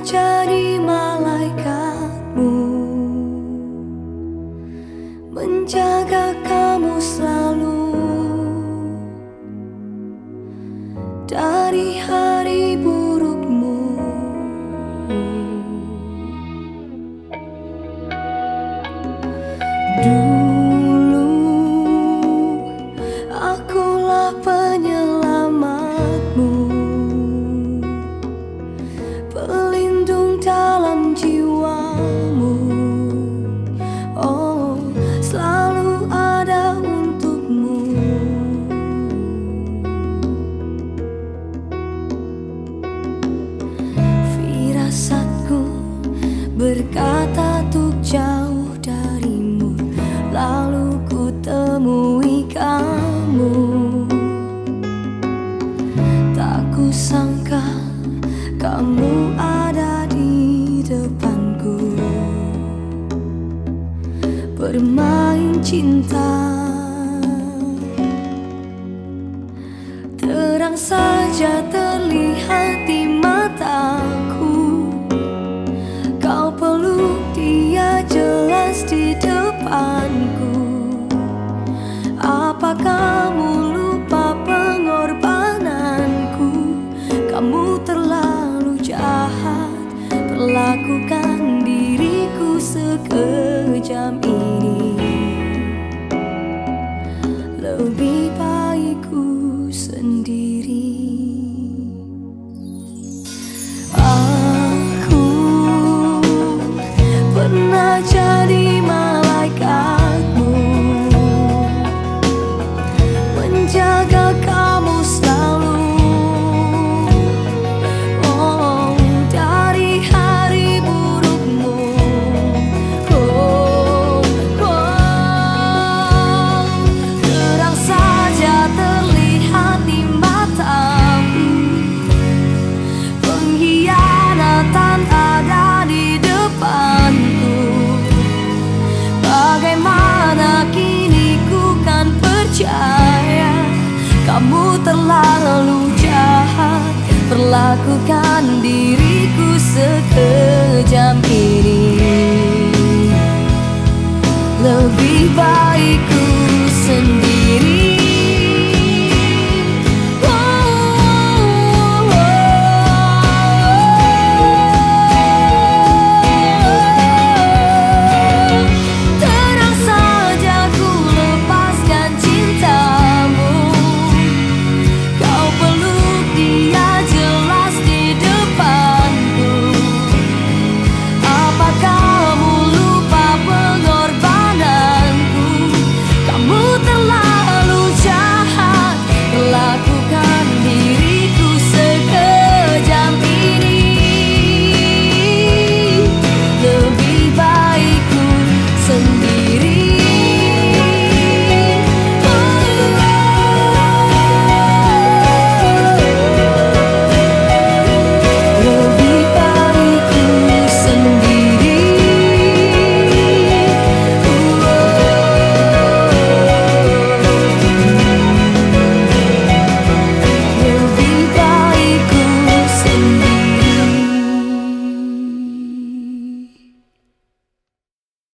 jadi malaikatmu. Menjaga kamu selalu dalam jiwamu. Oh selalu ada untukmu. Firasatku berkata tuk jauh Bermain cinta. Terang saja terlihat di mataku. Kau peluk dia jelas di depanku. Apa kamu lupa pengorbananku? Kamu terlalu jahat Perlakukan diriku sekejam ini. Lebih baik ku Perlakukan diriku sekejam